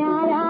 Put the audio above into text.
प्यारा